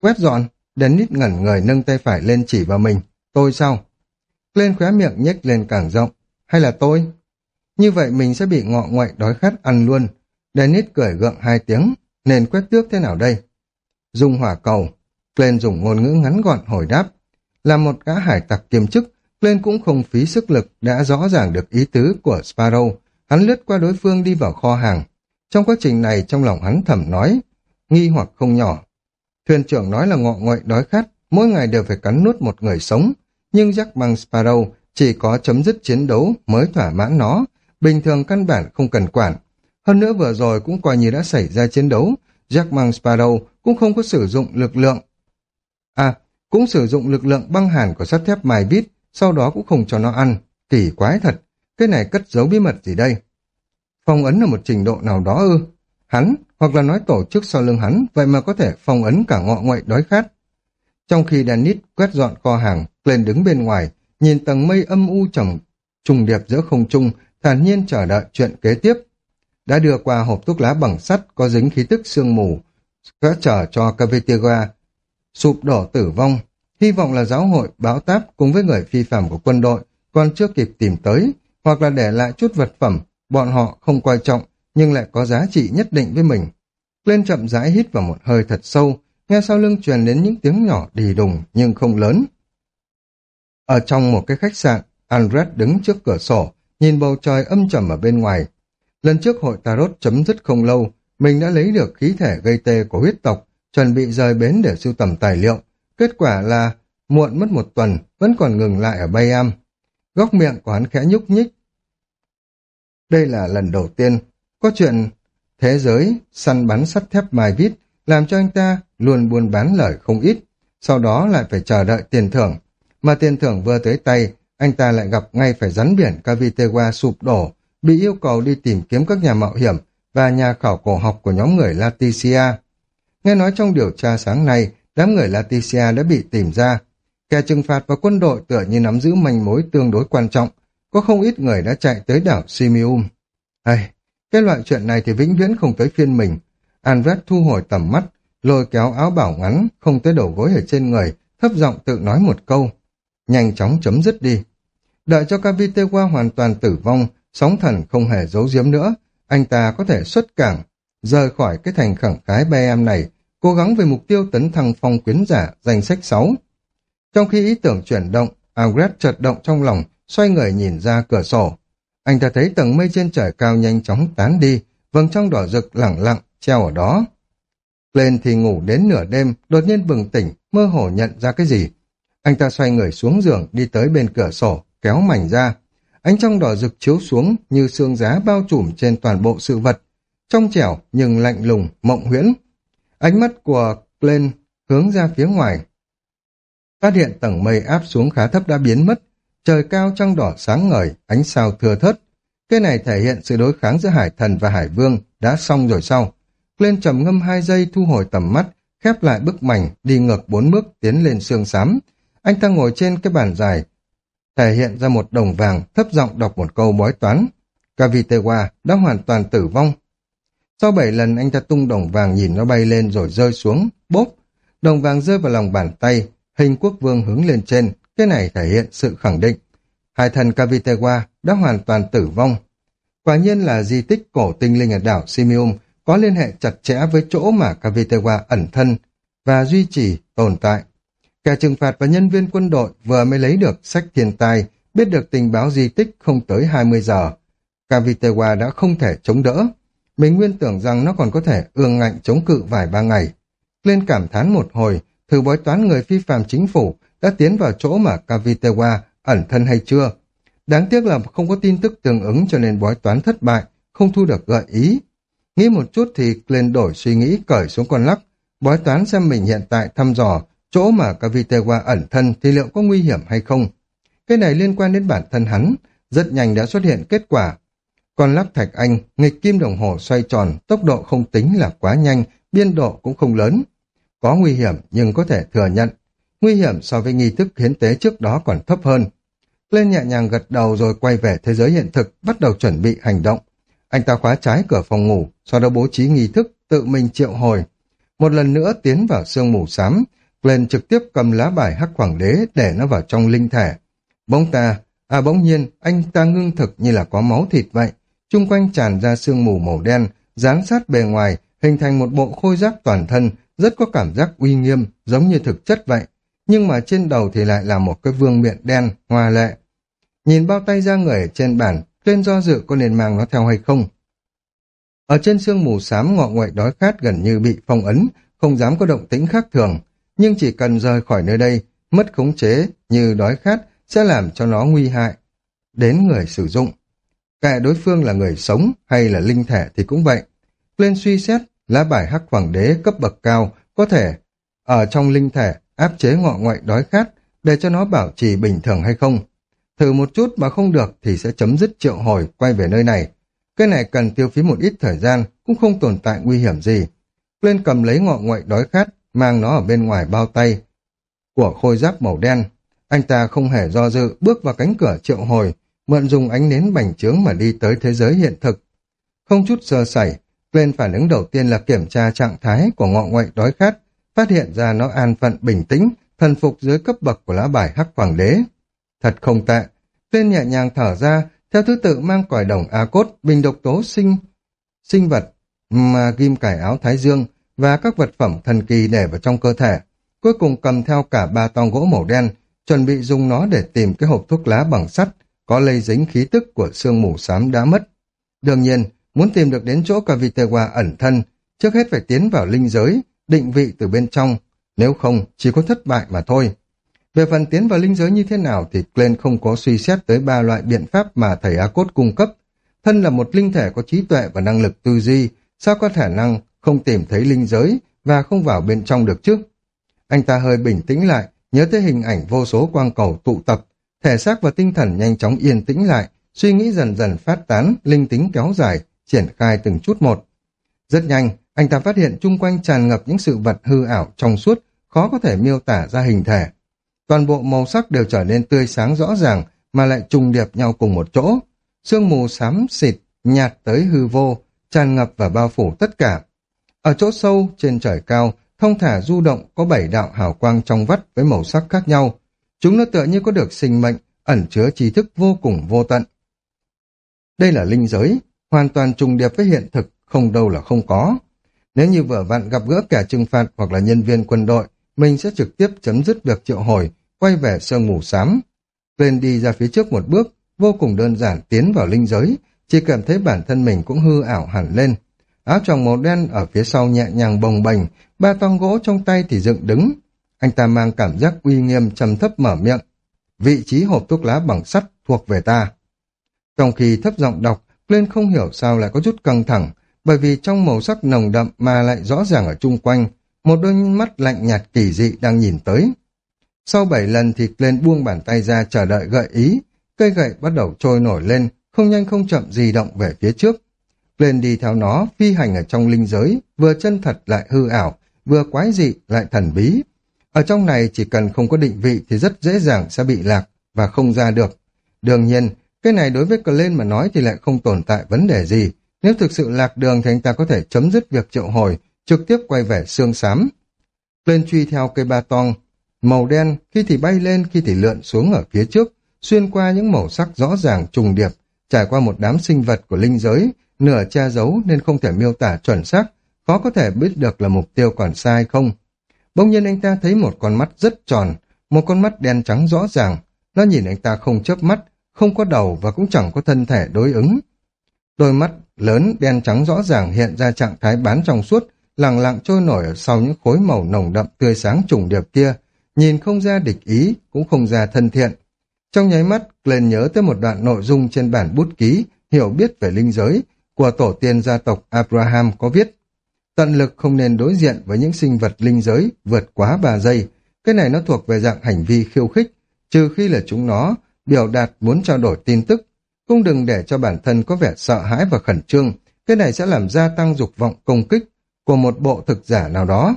Quét dọn, Dennis ngẩn người nâng tay phải lên chỉ vào mình. Tôi sao? Glenn khóe miệng nhếch lên càng rộng. Hay là tôi? Như vậy mình sẽ bị ngọ ngoại đói khát ăn luôn. Dennis cười gượng hai tiếng. Nên quét tước thế nào đây? Dùng hỏa cầu. Glenn dùng ngôn ngữ ngắn gọn hồi đáp. Là một gã hải tặc kiêm chức, lên cũng không phí sức lực đã rõ ràng được ý tứ của Sparrow Hắn lướt qua đối phương đi vào kho hàng. Trong quá trình này trong lòng hắn thầm nói, nghi hoặc không nhỏ. Thuyền trưởng nói là ngọ ngoại đói khát, mỗi ngày đều phải cắn nuốt một người sống. Nhưng Jack bằng Sparrow chỉ có chấm dứt chiến đấu mới thỏa mãn nó, bình thường căn bản không cần quản. Hơn nữa vừa rồi cũng coi như đã xảy ra chiến đấu, Jack bằng Sparrow cũng không có sử dụng lực lượng. À, cũng sử dụng lực lượng băng hàn của sắt thép mài vít, sau đó cũng không cho nó ăn. Kỳ quái thật. Cái này cất giấu bí mật gì đây? Phong ấn ở một trình độ nào đó ư? Hắn, hoặc là nói tổ chức sau lưng hắn, vậy mà có thể phong ấn cả ngọ ngoại đói khát. Trong khi Dennis quét dọn kho hàng, lên đứng bên ngoài, nhìn tầng mây âm u trầm trùng điệp giữa không trung, thản nhiên chờ đợi chuyện kế tiếp. Đã đưa qua hộp thuốc lá bằng sắt có dính khí tức sương mù, gỡ chờ cho Cavetiga sụp đổ tử vong. Hy vọng là giáo hội báo táp cùng với người phi phạm của quân đội còn chưa kịp tìm tới, hoặc là để lại chút vật phẩm, bọn họ không quan trọng, nhưng lại có giá trị nhất định với mình. Lên chậm rãi hít vào một hơi thật sâu, nghe sau lưng truyền đến những tiếng nhỏ đì đùng nhưng không lớn. Ở trong một cái khách sạn, Andres đứng trước cửa sổ, nhìn bầu trời âm trầm ở bên ngoài. Lần trước hội Tarot chấm dứt không lâu, mình đã lấy được khí thể gây tê của huyết tộc, chuẩn bị rời bến để sưu tầm tài liệu. Kết quả là muộn mất một tuần, vẫn còn ngừng lại ở Bay Am. Góc miệng của hắn khẽ nhúc nhích. Đây là lần đầu tiên Có chuyện thế giới săn bắn sắt thép mai vít làm cho anh ta luôn buôn bán lời không ít, sau đó lại phải chờ đợi tiền thưởng. Mà tiền thưởng vừa tới tay, anh ta lại gặp ngay phải rắn biển Cavitewa sụp đổ, bị yêu cầu đi tìm kiếm các nhà mạo hiểm và nhà khảo cổ học của nhóm người Laticia. Nghe nói trong điều tra sáng nay, đám người Laticia đã bị tìm ra. Kẻ trừng phạt và quân đội tựa như nắm giữ manh mối tương đối quan trọng, có không ít người đã chạy tới đảo Simium. Hay, cái loại chuyện này thì vĩnh viễn không tới phiên mình. Anvet thu hồi tầm mắt, lôi kéo áo bảo ngắn, không tới đầu gối ở trên người, thấp giọng tự nói một câu. Nhanh chóng chấm dứt đi. Đợi cho Cavitewa hoàn toàn tử vong, sóng thần không hề giấu giếm nữa, anh ta có thể xuất cảng, rời khỏi cái thành khẳng khái BM này, cố gắng về mục tiêu tấn thăng phong quyến giả danh sách 6. Trong khi ý tưởng chuyển động, Agret chợt động trong lòng, xoay người nhìn ra cửa sổ. Anh ta thấy tầng mây trên trời cao nhanh chóng tán đi, vầng trong đỏ rực lẳng lặng, treo ở đó. Lên thì ngủ đến nửa đêm, đột nhiên bừng tỉnh, mơ hồ nhận ra cái gì. Anh ta xoay người xuống giường, đi tới bên cửa sổ, kéo mảnh ra. Ánh trong đỏ rực chiếu xuống như xương giá bao trùm trên toàn bộ sự vật, trong trẻo nhưng lạnh lùng, mộng huyễn. Ánh mắt của Glenn hướng ra phía ngoài. Phát hiện tầng mây áp xuống khá thấp đã biến mất, trời cao trăng đỏ sáng ngời, ánh sao thừa thớt. Cái này thể hiện sự đối kháng giữa hải thần và hải vương đã xong rồi sau. Glenn trầm ngâm hai giây thu hồi tầm mắt, khép lại bức mảnh, đi ngược bốn bước tiến lên xương xám. Anh ta ngồi trên cái bàn dài, thể hiện ra một đồng vàng, thấp giọng đọc một câu bói toán. Cavitewa đã hoàn toàn tử vong. Sau bảy lần anh ta tung đồng vàng nhìn nó bay lên rồi rơi xuống, bốp. Đồng vàng rơi vào lòng bàn tay, hình quốc vương hướng lên trên, cái này thể hiện sự khẳng định. Hai thần Cavitewa đã hoàn toàn tử vong. Quả nhiên là di tích cổ tinh linh ở đảo Simium có liên hệ chặt chẽ với chỗ mà Cavitewa ẩn thân và duy trì tồn tại. Kẻ trừng phạt và nhân viên quân đội vừa mới lấy được sách thiên tai, biết được tình báo di tích không tới 20 giờ. Cavitewa đã không thể chống đỡ. Mình nguyên tưởng rằng nó còn có thể ương ngạnh chống cự vài ba ngày. Lên cảm thán một hồi, thử bói toán người phi phạm chính phủ đã tiến vào chỗ mà Cavitewa ẩn thân hay chưa. Đáng tiếc là không có tin tức tương ứng cho nên bói toán thất bại, không thu được gợi ý. Nghĩ một chút thì lên đổi suy nghĩ cởi xuống con lắc, bói toán xem mình hiện tại thăm dò chỗ mà Cavitewa ẩn thân thì liệu có nguy hiểm hay không. Cái này liên quan đến bản thân hắn, rất nhanh đã xuất hiện kết quả. Con lắp thạch anh, nghịch kim đồng hồ xoay tròn, tốc độ không tính là quá nhanh, biên độ cũng không lớn. Có nguy hiểm nhưng có thể thừa nhận. Nguy hiểm so với nghi thức hiến tế trước đó còn thấp hơn. Lên nhẹ nhàng gật đầu rồi quay về thế giới hiện thực, bắt đầu chuẩn bị hành động. Anh ta khóa trái cửa phòng ngủ, sau đó bố trí nghi thức, tự mình triệu hồi. Một lần nữa tiến vào sương mù xám, Glenn trực tiếp cầm lá bài hắc hoàng đế để nó vào trong linh thể. Bỗng ta, à bỗng nhiên, anh ta ngưng thực như là có máu thịt vậy chung quanh tràn ra sương mù màu đen, dán sát bề ngoài, hình thành một bộ khôi giáp toàn thân, rất có cảm giác uy nghiêm, giống như thực chất vậy. Nhưng mà trên đầu thì lại là một cái vương miện đen, hoa lệ. Nhìn bao tay ra người ở trên bàn, lên do dự có nên mang nó theo hay không. Ở trên sương mù xám ngọ ngoại đói khát gần như bị phong ấn, không dám có động tĩnh khác thường nhưng chỉ cần rời khỏi nơi đây, mất khống chế như đói khát sẽ làm cho nó nguy hại đến người sử dụng. Kệ đối phương là người sống hay là linh thể thì cũng vậy. Lên suy xét, lá bài hắc hoàng đế cấp bậc cao có thể ở trong linh thể áp chế ngọ ngoại đói khát để cho nó bảo trì bình thường hay không. Thử một chút mà không được thì sẽ chấm dứt triệu hồi quay về nơi này. Cái này cần tiêu phí một ít thời gian, cũng không tồn tại nguy hiểm gì. Lên cầm lấy ngọ ngoại đói khát, mang nó ở bên ngoài bao tay của khôi giáp màu đen. Anh ta không hề do dự bước vào cánh cửa triệu hồi, mượn dùng ánh nến bành trướng mà đi tới thế giới hiện thực. Không chút sơ sẩy, lên phản ứng đầu tiên là kiểm tra trạng thái của ngọ ngoại đói khát, phát hiện ra nó an phận bình tĩnh, thần phục dưới cấp bậc của lá bài hắc hoàng đế. Thật không tệ, Tuyên nhẹ nhàng thở ra, theo thứ tự mang còi đồng A cốt, bình độc tố sinh, sinh vật, mà ghim cải áo thái dương, và các vật phẩm thần kỳ để vào trong cơ thể. Cuối cùng cầm theo cả ba tong gỗ màu đen, chuẩn bị dùng nó để tìm cái hộp thuốc lá bằng sắt có lây dính khí tức của sương mù xám đã mất. Đương nhiên, muốn tìm được đến chỗ Cavitewa ẩn thân, trước hết phải tiến vào linh giới, định vị từ bên trong, nếu không chỉ có thất bại mà thôi. Về phần tiến vào linh giới như thế nào thì Glenn không có suy xét tới ba loại biện pháp mà thầy A Cốt cung cấp. thân là một linh thể có trí tuệ và năng lực tư duy, sao có khả năng không tìm thấy linh giới và không vào bên trong được chứ? Anh ta hơi bình tĩnh lại, nhớ tới hình ảnh vô số quang cầu tụ tập, thể xác và tinh thần nhanh chóng yên tĩnh lại, suy nghĩ dần dần phát tán, linh tính kéo dài, triển khai từng chút một. Rất nhanh, anh ta phát hiện chung quanh tràn ngập những sự vật hư ảo trong suốt, khó có thể miêu tả ra hình thể. Toàn bộ màu sắc đều trở nên tươi sáng rõ ràng, mà lại trùng điệp nhau cùng một chỗ. Sương mù xám xịt, nhạt tới hư vô, tràn ngập và bao phủ tất cả. Ở chỗ sâu, trên trời cao, thông thả du động có bảy đạo hào quang trong vắt với màu sắc khác nhau. Chúng nó tựa như có được sinh mệnh, ẩn chứa trí thức vô cùng vô tận. Đây là linh giới, hoàn toàn trùng điệp với hiện thực, không đâu là không có. Nếu như vừa vặn gặp gỡ kẻ trừng phạt hoặc là nhân viên quân đội, mình sẽ trực tiếp chấm dứt việc triệu hồi, quay về sương mù xám. Lên đi ra phía trước một bước, vô cùng đơn giản tiến vào linh giới, chỉ cảm thấy bản thân mình cũng hư ảo hẳn lên. Áo choàng màu đen ở phía sau nhẹ nhàng bồng bềnh, ba toang gỗ trong tay thì dựng đứng. Anh ta mang cảm giác uy nghiêm trầm thấp mở miệng. Vị trí hộp thuốc lá bằng sắt thuộc về ta. Trong khi thấp giọng đọc, lên không hiểu sao lại có chút căng thẳng, bởi vì trong màu sắc nồng đậm mà lại rõ ràng ở chung quanh, một đôi mắt lạnh nhạt kỳ dị đang nhìn tới. Sau bảy lần thì lên buông bàn tay ra chờ đợi gợi ý, cây gậy bắt đầu trôi nổi lên, không nhanh không chậm di động về phía trước. Lên đi theo nó, phi hành ở trong linh giới, vừa chân thật lại hư ảo, vừa quái dị lại thần bí. Ở trong này chỉ cần không có định vị thì rất dễ dàng sẽ bị lạc và không ra được. Đương nhiên, cái này đối với lên mà nói thì lại không tồn tại vấn đề gì. Nếu thực sự lạc đường thì anh ta có thể chấm dứt việc triệu hồi, trực tiếp quay về xương xám. Lên truy theo cây ba tong, màu đen khi thì bay lên khi thì lượn xuống ở phía trước, xuyên qua những màu sắc rõ ràng trùng điệp, trải qua một đám sinh vật của linh giới, nửa che giấu nên không thể miêu tả chuẩn xác, khó có thể biết được là mục tiêu còn sai không. Bỗng nhiên anh ta thấy một con mắt rất tròn, một con mắt đen trắng rõ ràng, nó nhìn anh ta không chớp mắt, không có đầu và cũng chẳng có thân thể đối ứng. Đôi mắt lớn đen trắng rõ ràng hiện ra trạng thái bán trong suốt, lặng lặng trôi nổi ở sau những khối màu nồng đậm tươi sáng trùng điệp kia, nhìn không ra địch ý, cũng không ra thân thiện. Trong nháy mắt, Glenn nhớ tới một đoạn nội dung trên bản bút ký, hiểu biết về linh giới, của tổ tiên gia tộc Abraham có viết. Tận lực không nên đối diện với những sinh vật linh giới vượt quá 3 giây. Cái này nó thuộc về dạng hành vi khiêu khích, trừ khi là chúng nó biểu đạt muốn trao đổi tin tức. Cũng đừng để cho bản thân có vẻ sợ hãi và khẩn trương, cái này sẽ làm gia tăng dục vọng công kích của một bộ thực giả nào đó.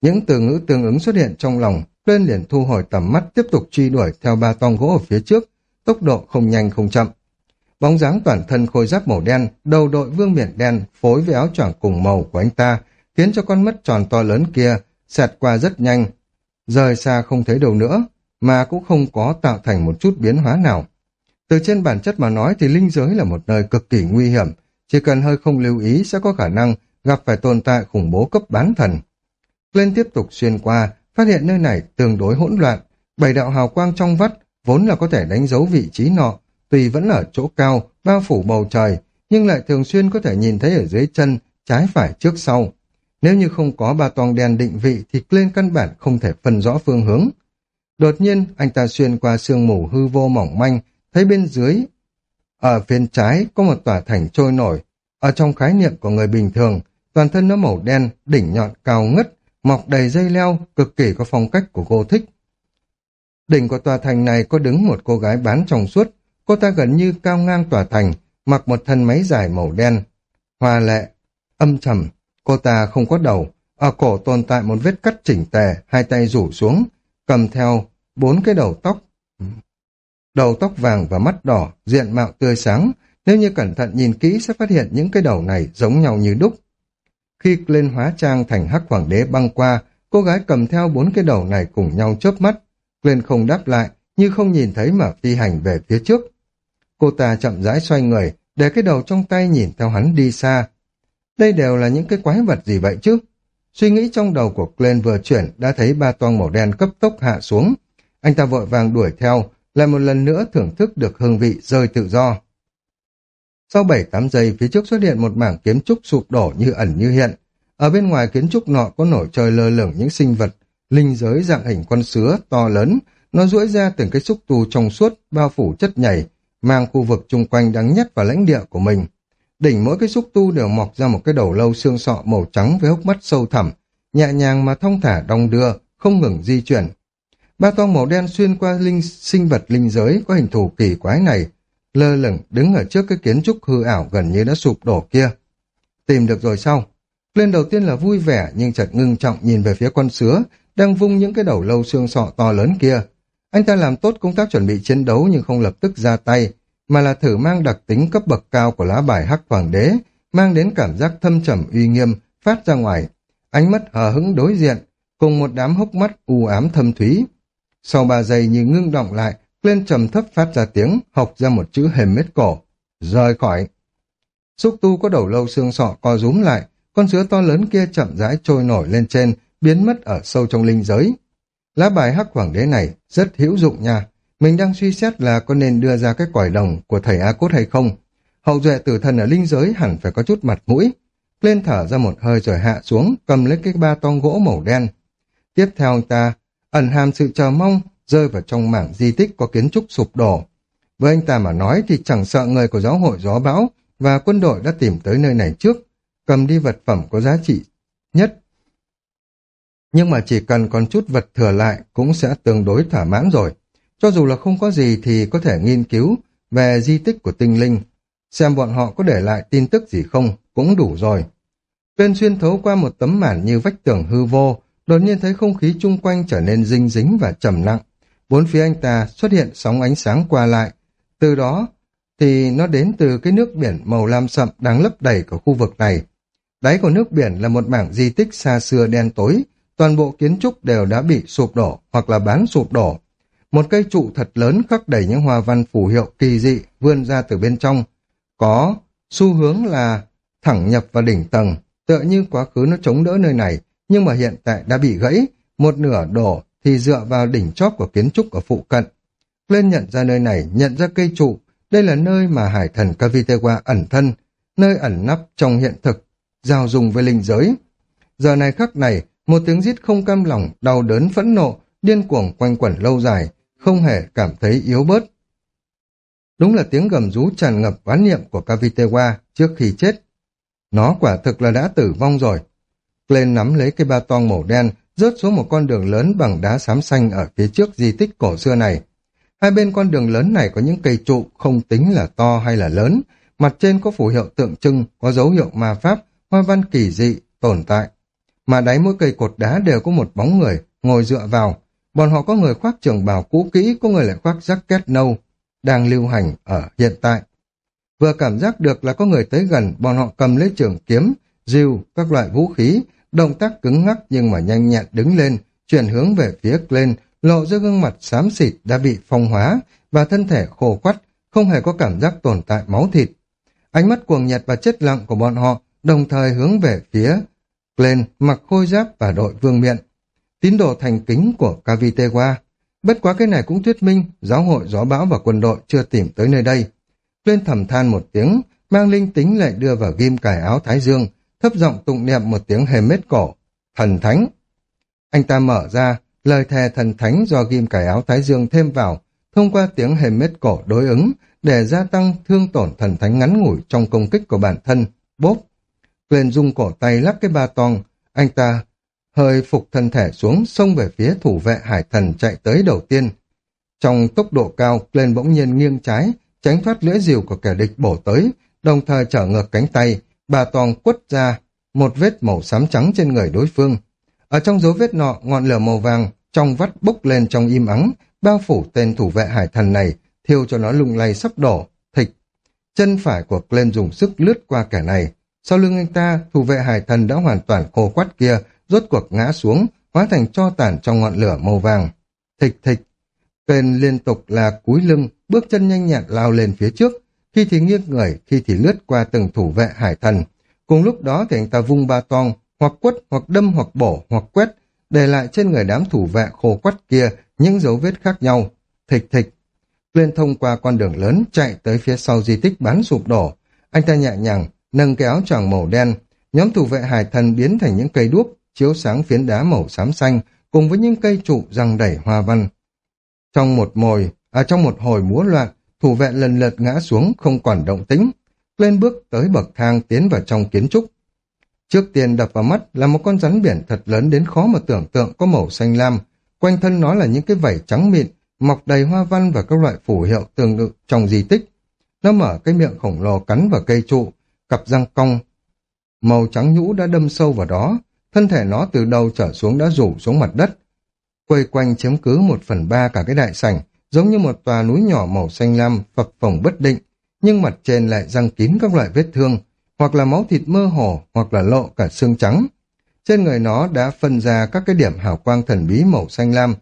Những từ ngữ tương ứng xuất hiện trong lòng, lên liền thu hồi tầm mắt tiếp tục truy đuổi theo ba tong gỗ ở phía trước, tốc độ không nhanh không chậm. Bóng dáng toàn thân khôi giáp màu đen, đầu đội vương miện đen, phối với áo choàng cùng màu của anh ta, khiến cho con mắt tròn to lớn kia xẹt qua rất nhanh. Rời xa không thấy đâu nữa, mà cũng không có tạo thành một chút biến hóa nào. Từ trên bản chất mà nói thì linh giới là một nơi cực kỳ nguy hiểm, chỉ cần hơi không lưu ý sẽ có khả năng gặp phải tồn tại khủng bố cấp bán thần. Lên tiếp tục xuyên qua, phát hiện nơi này tương đối hỗn loạn, bảy đạo hào quang trong vắt vốn là có thể đánh dấu vị trí nọ, tuy vẫn ở chỗ cao, bao phủ bầu trời, nhưng lại thường xuyên có thể nhìn thấy ở dưới chân, trái phải trước sau. Nếu như không có ba toang đèn định vị thì lên căn bản không thể phân rõ phương hướng. Đột nhiên, anh ta xuyên qua sương mù hư vô mỏng manh, thấy bên dưới, ở phía trái có một tòa thành trôi nổi. Ở trong khái niệm của người bình thường, toàn thân nó màu đen, đỉnh nhọn cao ngất, mọc đầy dây leo, cực kỳ có phong cách của cô thích. Đỉnh của tòa thành này có đứng một cô gái bán trong suốt, cô ta gần như cao ngang tòa thành, mặc một thân máy dài màu đen. Hoa lệ, âm trầm, cô ta không có đầu, ở cổ tồn tại một vết cắt chỉnh tề, hai tay rủ xuống, cầm theo bốn cái đầu tóc. Đầu tóc vàng và mắt đỏ, diện mạo tươi sáng, nếu như cẩn thận nhìn kỹ sẽ phát hiện những cái đầu này giống nhau như đúc. Khi lên hóa trang thành hắc hoàng đế băng qua, cô gái cầm theo bốn cái đầu này cùng nhau chớp mắt. Lên không đáp lại, như không nhìn thấy mà phi hành về phía trước. Cô ta chậm rãi xoay người, để cái đầu trong tay nhìn theo hắn đi xa. Đây đều là những cái quái vật gì vậy chứ? Suy nghĩ trong đầu của Glenn vừa chuyển đã thấy ba toang màu đen cấp tốc hạ xuống. Anh ta vội vàng đuổi theo, lại một lần nữa thưởng thức được hương vị rơi tự do. Sau 7-8 giây, phía trước xuất hiện một mảng kiến trúc sụp đổ như ẩn như hiện. Ở bên ngoài kiến trúc nọ có nổi trời lơ lửng những sinh vật, linh giới dạng hình con sứa to lớn, nó duỗi ra từng cái xúc tu trong suốt, bao phủ chất nhảy, mang khu vực chung quanh đáng nhất vào lãnh địa của mình. Đỉnh mỗi cái xúc tu đều mọc ra một cái đầu lâu xương sọ màu trắng với hốc mắt sâu thẳm, nhẹ nhàng mà thông thả đong đưa, không ngừng di chuyển. Ba toang màu đen xuyên qua linh sinh vật linh giới có hình thù kỳ quái này, lơ lửng đứng ở trước cái kiến trúc hư ảo gần như đã sụp đổ kia. Tìm được rồi sau. Lên đầu tiên là vui vẻ nhưng chợt ngưng trọng nhìn về phía con sứa, đang vung những cái đầu lâu xương sọ to lớn kia. Anh ta làm tốt công tác chuẩn bị chiến đấu nhưng không lập tức ra tay, mà là thử mang đặc tính cấp bậc cao của lá bài hắc hoàng đế, mang đến cảm giác thâm trầm uy nghiêm, phát ra ngoài. Ánh mắt hờ hững đối diện, cùng một đám hốc mắt u ám thâm thúy. Sau ba giây như ngưng động lại, lên trầm thấp phát ra tiếng, học ra một chữ hềm mết cổ. Rời khỏi. Xúc tu có đầu lâu xương sọ co rúm lại, con sứa to lớn kia chậm rãi trôi nổi lên trên, biến mất ở sâu trong linh giới. Lá bài hắc hoàng đế này rất hữu dụng nha. Mình đang suy xét là có nên đưa ra cái còi đồng của thầy A Cốt hay không. Hậu duệ tử thần ở linh giới hẳn phải có chút mặt mũi. Lên thở ra một hơi rồi hạ xuống, cầm lấy cái ba tong gỗ màu đen. Tiếp theo anh ta ẩn hàm sự chờ mong rơi vào trong mảng di tích có kiến trúc sụp đổ. Với anh ta mà nói thì chẳng sợ người của giáo hội gió bão và quân đội đã tìm tới nơi này trước, cầm đi vật phẩm có giá trị nhất. Nhưng mà chỉ cần còn chút vật thừa lại cũng sẽ tương đối thỏa mãn rồi. Cho dù là không có gì thì có thể nghiên cứu về di tích của tinh linh, xem bọn họ có để lại tin tức gì không, cũng đủ rồi. Tuyên xuyên thấu qua một tấm màn như vách tường hư vô, đột nhiên thấy không khí chung quanh trở nên dinh dính và trầm nặng. Bốn phía anh ta xuất hiện sóng ánh sáng qua lại. Từ đó thì nó đến từ cái nước biển màu lam sậm đang lấp đầy của khu vực này. Đáy của nước biển là một mảng di tích xa xưa đen tối, toàn bộ kiến trúc đều đã bị sụp đổ hoặc là bán sụp đổ. Một cây trụ thật lớn khắc đầy những hoa văn phù hiệu kỳ dị vươn ra từ bên trong. Có xu hướng là thẳng nhập vào đỉnh tầng, tựa như quá khứ nó chống đỡ nơi này, nhưng mà hiện tại đã bị gãy, một nửa đổ thì dựa vào đỉnh chóp của kiến trúc ở phụ cận. Lên nhận ra nơi này, nhận ra cây trụ, đây là nơi mà hải thần Cavitewa ẩn thân, nơi ẩn nắp trong hiện thực, giao dùng với linh giới. Giờ này khắc này, một tiếng rít không cam lòng, đau đớn phẫn nộ, điên cuồng quanh quẩn lâu dài, không hề cảm thấy yếu bớt. Đúng là tiếng gầm rú tràn ngập quán niệm của Cavitewa trước khi chết. Nó quả thực là đã tử vong rồi. Lên nắm lấy cây ba toang màu đen, rớt xuống một con đường lớn bằng đá xám xanh ở phía trước di tích cổ xưa này. Hai bên con đường lớn này có những cây trụ không tính là to hay là lớn, mặt trên có phù hiệu tượng trưng, có dấu hiệu ma pháp, hoa văn kỳ dị, tồn tại. Mà đáy mỗi cây cột đá đều có một bóng người ngồi dựa vào. Bọn họ có người khoác trường bào cũ kỹ, có người lại khoác jacket nâu, đang lưu hành ở hiện tại. Vừa cảm giác được là có người tới gần, bọn họ cầm lấy trường kiếm, rìu, các loại vũ khí, động tác cứng ngắc nhưng mà nhanh nhẹn đứng lên, chuyển hướng về phía lên lộ ra gương mặt xám xịt đã bị phong hóa và thân thể khô quắt, không hề có cảm giác tồn tại máu thịt. Ánh mắt cuồng nhiệt và chết lặng của bọn họ đồng thời hướng về phía Glenn mặc khôi giáp và đội vương miện. Tín đồ thành kính của Cavitewa. Bất quá cái này cũng thuyết minh giáo hội gió bão và quân đội chưa tìm tới nơi đây. Glenn thầm than một tiếng, mang linh tính lại đưa vào ghim cải áo Thái Dương, thấp giọng tụng niệm một tiếng hề mết cổ. Thần thánh. Anh ta mở ra, lời thề thần thánh do ghim cải áo Thái Dương thêm vào, thông qua tiếng hề mết cổ đối ứng, để gia tăng thương tổn thần thánh ngắn ngủi trong công kích của bản thân. Bốp. Lên dung cổ tay lắp cái ba tong, anh ta hơi phục thân thể xuống xông về phía thủ vệ hải thần chạy tới đầu tiên. Trong tốc độ cao, lên bỗng nhiên nghiêng trái, tránh thoát lưỡi diều của kẻ địch bổ tới, đồng thời trở ngược cánh tay, bà tong quất ra một vết màu xám trắng trên người đối phương. Ở trong dấu vết nọ, ngọn lửa màu vàng trong vắt bốc lên trong im ắng, bao phủ tên thủ vệ hải thần này, thiêu cho nó lung lay sắp đổ, thịch. Chân phải của Glenn dùng sức lướt qua kẻ này. Sau lưng anh ta, thủ vệ hải thần đã hoàn toàn khô quắt kia, rốt cuộc ngã xuống, hóa thành cho tàn trong ngọn lửa màu vàng. Thịch thịch. kền liên tục là cúi lưng, bước chân nhanh nhẹn lao lên phía trước, khi thì nghiêng người, khi thì lướt qua từng thủ vệ hải thần. Cùng lúc đó thì anh ta vung ba toang, hoặc quất, hoặc đâm, hoặc bổ, hoặc quét, để lại trên người đám thủ vệ khô quắt kia những dấu vết khác nhau. Thịch thịch. Lên thông qua con đường lớn chạy tới phía sau di tích bán sụp đổ. Anh ta nhẹ nhàng, nâng cái áo choàng màu đen. Nhóm thủ vệ hải thần biến thành những cây đuốc, chiếu sáng phiến đá màu xám xanh, cùng với những cây trụ răng đẩy hoa văn. Trong một mồi, à trong một hồi múa loạn, thủ vệ lần lượt ngã xuống không còn động tĩnh. Lên bước tới bậc thang tiến vào trong kiến trúc. Trước tiên đập vào mắt là một con rắn biển thật lớn đến khó mà tưởng tượng có màu xanh lam. Quanh thân nó là những cái vảy trắng mịn, mọc đầy hoa văn và các loại phù hiệu tương tự trong di tích. Nó mở cái miệng khổng lồ cắn vào cây trụ, cặp răng cong. Màu trắng nhũ đã đâm sâu vào đó, thân thể nó từ đầu trở xuống đã rủ xuống mặt đất. Quây quanh chiếm cứ một phần ba cả cái đại sảnh, giống như một tòa núi nhỏ màu xanh lam phập phồng bất định, nhưng mặt trên lại răng kín các loại vết thương, hoặc là máu thịt mơ hồ, hoặc là lộ cả xương trắng. Trên người nó đã phân ra các cái điểm hào quang thần bí màu xanh lam,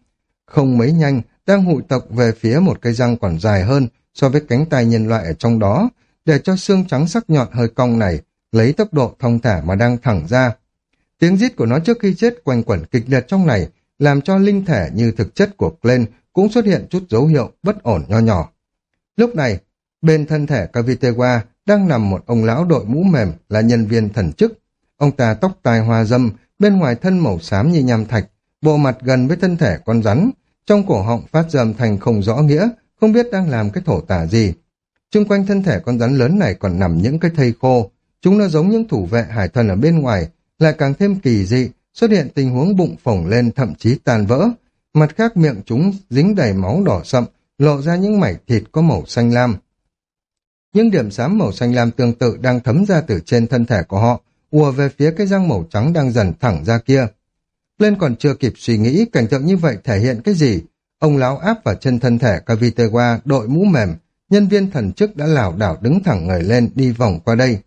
không mấy nhanh đang hụi tộc về phía một cây răng còn dài hơn so với cánh tay nhân loại ở trong đó, để cho xương trắng sắc nhọn hơi cong này lấy tốc độ thông thả mà đang thẳng ra. Tiếng rít của nó trước khi chết quanh quẩn kịch liệt trong này, làm cho linh thể như thực chất của Glenn cũng xuất hiện chút dấu hiệu bất ổn nho nhỏ. Lúc này, bên thân thể Cavitewa đang nằm một ông lão đội mũ mềm là nhân viên thần chức. Ông ta tóc tai hoa dâm, bên ngoài thân màu xám như nham thạch, bộ mặt gần với thân thể con rắn, trong cổ họng phát dâm thành không rõ nghĩa, không biết đang làm cái thổ tả gì. Trung quanh thân thể con rắn lớn này còn nằm những cái thây khô, chúng nó giống những thủ vệ hải thần ở bên ngoài, lại càng thêm kỳ dị, xuất hiện tình huống bụng phồng lên thậm chí tan vỡ. Mặt khác miệng chúng dính đầy máu đỏ sậm, lộ ra những mảnh thịt có màu xanh lam. Những điểm xám màu xanh lam tương tự đang thấm ra từ trên thân thể của họ, ùa về phía cái răng màu trắng đang dần thẳng ra kia. Lên còn chưa kịp suy nghĩ cảnh tượng như vậy thể hiện cái gì. Ông lão áp vào chân thân thể Cavitewa đội mũ mềm, nhân viên thần chức đã lảo đảo đứng thẳng người lên đi vòng qua đây.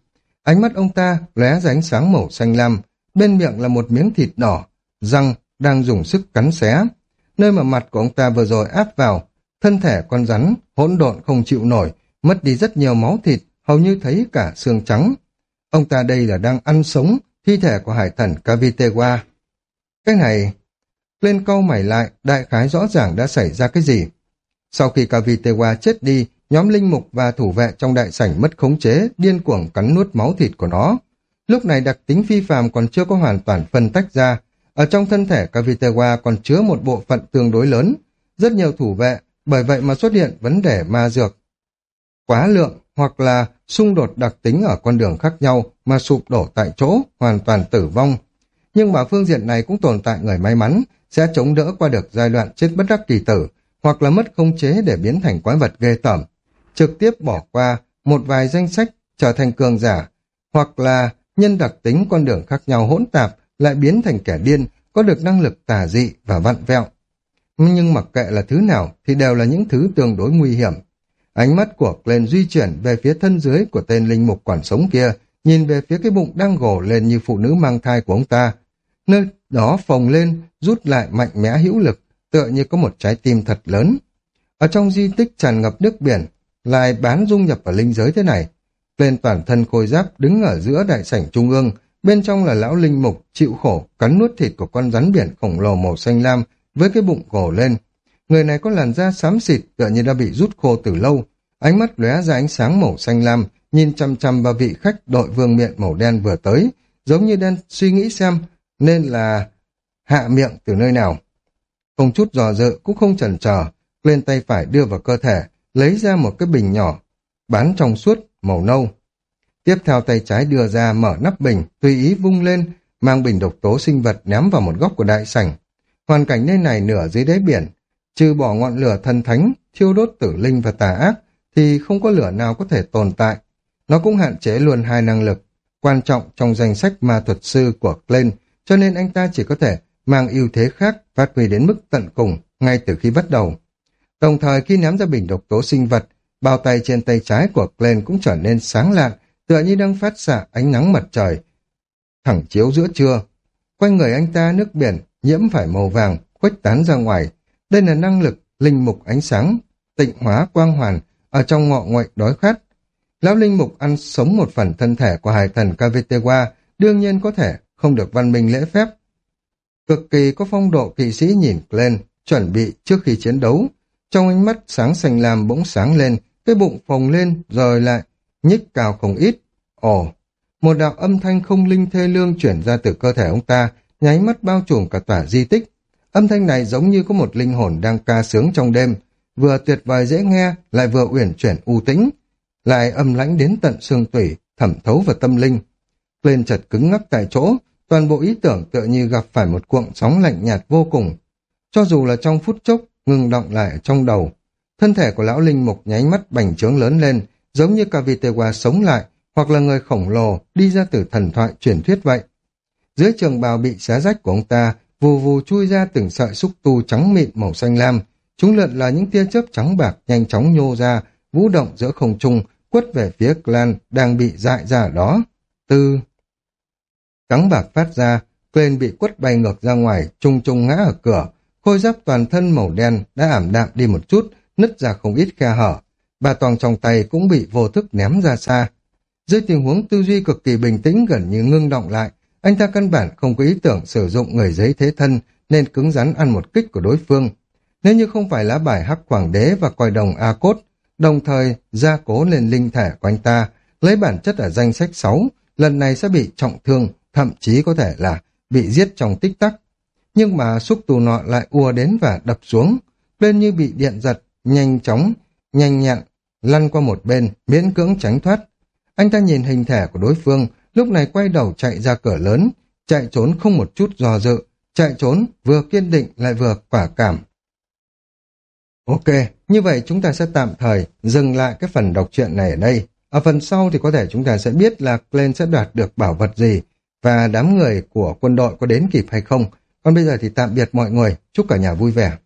Ánh mắt ông ta lóe ra ánh sáng màu xanh lam, bên miệng là một miếng thịt đỏ, răng đang dùng sức cắn xé. Nơi mà mặt của ông ta vừa rồi áp vào, thân thể con rắn, hỗn độn không chịu nổi, mất đi rất nhiều máu thịt, hầu như thấy cả xương trắng. Ông ta đây là đang ăn sống thi thể của hải thần Cavitewa. Cái này, lên câu mày lại, đại khái rõ ràng đã xảy ra cái gì. Sau khi Cavitewa chết đi, nhóm linh mục và thủ vệ trong đại sảnh mất khống chế, điên cuồng cắn nuốt máu thịt của nó. Lúc này đặc tính phi phàm còn chưa có hoàn toàn phân tách ra, ở trong thân thể Cavitewa còn chứa một bộ phận tương đối lớn, rất nhiều thủ vệ, bởi vậy mà xuất hiện vấn đề ma dược. Quá lượng hoặc là xung đột đặc tính ở con đường khác nhau mà sụp đổ tại chỗ, hoàn toàn tử vong. Nhưng mà phương diện này cũng tồn tại người may mắn, sẽ chống đỡ qua được giai đoạn chết bất đắc kỳ tử, hoặc là mất khống chế để biến thành quái vật ghê tởm, trực tiếp bỏ qua một vài danh sách trở thành cường giả, hoặc là nhân đặc tính con đường khác nhau hỗn tạp lại biến thành kẻ điên, có được năng lực tà dị và vặn vẹo. Nhưng mặc kệ là thứ nào thì đều là những thứ tương đối nguy hiểm. Ánh mắt của Glenn di chuyển về phía thân dưới của tên linh mục quản sống kia, nhìn về phía cái bụng đang gồ lên như phụ nữ mang thai của ông ta. Nơi đó phồng lên, rút lại mạnh mẽ hữu lực, tựa như có một trái tim thật lớn. Ở trong di tích tràn ngập nước biển, lại bán dung nhập vào linh giới thế này. Lên toàn thân khôi giáp đứng ở giữa đại sảnh trung ương, bên trong là lão linh mục chịu khổ cắn nuốt thịt của con rắn biển khổng lồ màu xanh lam với cái bụng gồ lên. Người này có làn da xám xịt tựa như đã bị rút khô từ lâu, ánh mắt lóe ra ánh sáng màu xanh lam, nhìn chăm chăm vào vị khách đội vương miện màu đen vừa tới, giống như đen suy nghĩ xem nên là hạ miệng từ nơi nào. Không chút dò dự cũng không chần chờ, lên tay phải đưa vào cơ thể, lấy ra một cái bình nhỏ, bán trong suốt, màu nâu. Tiếp theo tay trái đưa ra mở nắp bình, tùy ý vung lên, mang bình độc tố sinh vật ném vào một góc của đại sảnh. Hoàn cảnh nơi này nửa dưới đáy biển, trừ bỏ ngọn lửa thần thánh, thiêu đốt tử linh và tà ác, thì không có lửa nào có thể tồn tại. Nó cũng hạn chế luôn hai năng lực, quan trọng trong danh sách ma thuật sư của Glenn, cho nên anh ta chỉ có thể mang ưu thế khác phát huy đến mức tận cùng ngay từ khi bắt đầu. Đồng thời khi ném ra bình độc tố sinh vật, bao tay trên tay trái của Glenn cũng trở nên sáng lạn, tựa như đang phát xạ ánh nắng mặt trời. Thẳng chiếu giữa trưa, quanh người anh ta nước biển nhiễm phải màu vàng, khuếch tán ra ngoài. Đây là năng lực linh mục ánh sáng, tịnh hóa quang hoàn, ở trong ngọ ngoại đói khát. Lão linh mục ăn sống một phần thân thể của hải thần Kavitewa, đương nhiên có thể không được văn minh lễ phép. Cực kỳ có phong độ kỵ sĩ nhìn lên, chuẩn bị trước khi chiến đấu. Trong ánh mắt sáng xanh lam bỗng sáng lên, cái bụng phồng lên rồi lại nhích cao không ít. Ồ, một đạo âm thanh không linh thê lương chuyển ra từ cơ thể ông ta, nháy mắt bao trùm cả tòa di tích. Âm thanh này giống như có một linh hồn đang ca sướng trong đêm, vừa tuyệt vời dễ nghe, lại vừa uyển chuyển u tĩnh, lại âm lãnh đến tận xương tủy, thẩm thấu vào tâm linh. Lên chật cứng ngắc tại chỗ, toàn bộ ý tưởng tựa như gặp phải một cuộn sóng lạnh nhạt vô cùng. Cho dù là trong phút chốc, ngừng động lại trong đầu. Thân thể của lão linh mục nháy mắt bành trướng lớn lên, giống như Cavitewa sống lại, hoặc là người khổng lồ đi ra từ thần thoại truyền thuyết vậy. Dưới trường bào bị xé rách của ông ta, vù vù chui ra từng sợi xúc tu trắng mịn màu xanh lam, chúng lượn là những tia chớp trắng bạc nhanh chóng nhô ra, vũ động giữa không trung, quất về phía clan đang bị dại ra đó. Tư Trắng bạc phát ra, clan bị quất bay ngược ra ngoài, trung trung ngã ở cửa, khôi giáp toàn thân màu đen đã ảm đạm đi một chút, nứt ra không ít khe hở. Bà toàn trong tay cũng bị vô thức ném ra xa. Dưới tình huống tư duy cực kỳ bình tĩnh gần như ngưng động lại, anh ta căn bản không có ý tưởng sử dụng người giấy thế thân nên cứng rắn ăn một kích của đối phương. Nếu như không phải lá bài hắc quảng đế và coi đồng A cốt, đồng thời gia cố lên linh thể của anh ta, lấy bản chất ở danh sách 6, lần này sẽ bị trọng thương, thậm chí có thể là bị giết trong tích tắc. Nhưng mà xúc tù nọ lại ùa đến và đập xuống, lên như bị điện giật, nhanh chóng, nhanh nhẹn, lăn qua một bên, miễn cưỡng tránh thoát. Anh ta nhìn hình thể của đối phương, lúc này quay đầu chạy ra cửa lớn, chạy trốn không một chút do dự, chạy trốn vừa kiên định lại vừa quả cảm. Ok, như vậy chúng ta sẽ tạm thời dừng lại cái phần đọc truyện này ở đây. Ở phần sau thì có thể chúng ta sẽ biết là Glenn sẽ đoạt được bảo vật gì và đám người của quân đội có đến kịp hay không. Còn bây giờ thì tạm biệt mọi người, chúc cả nhà vui vẻ.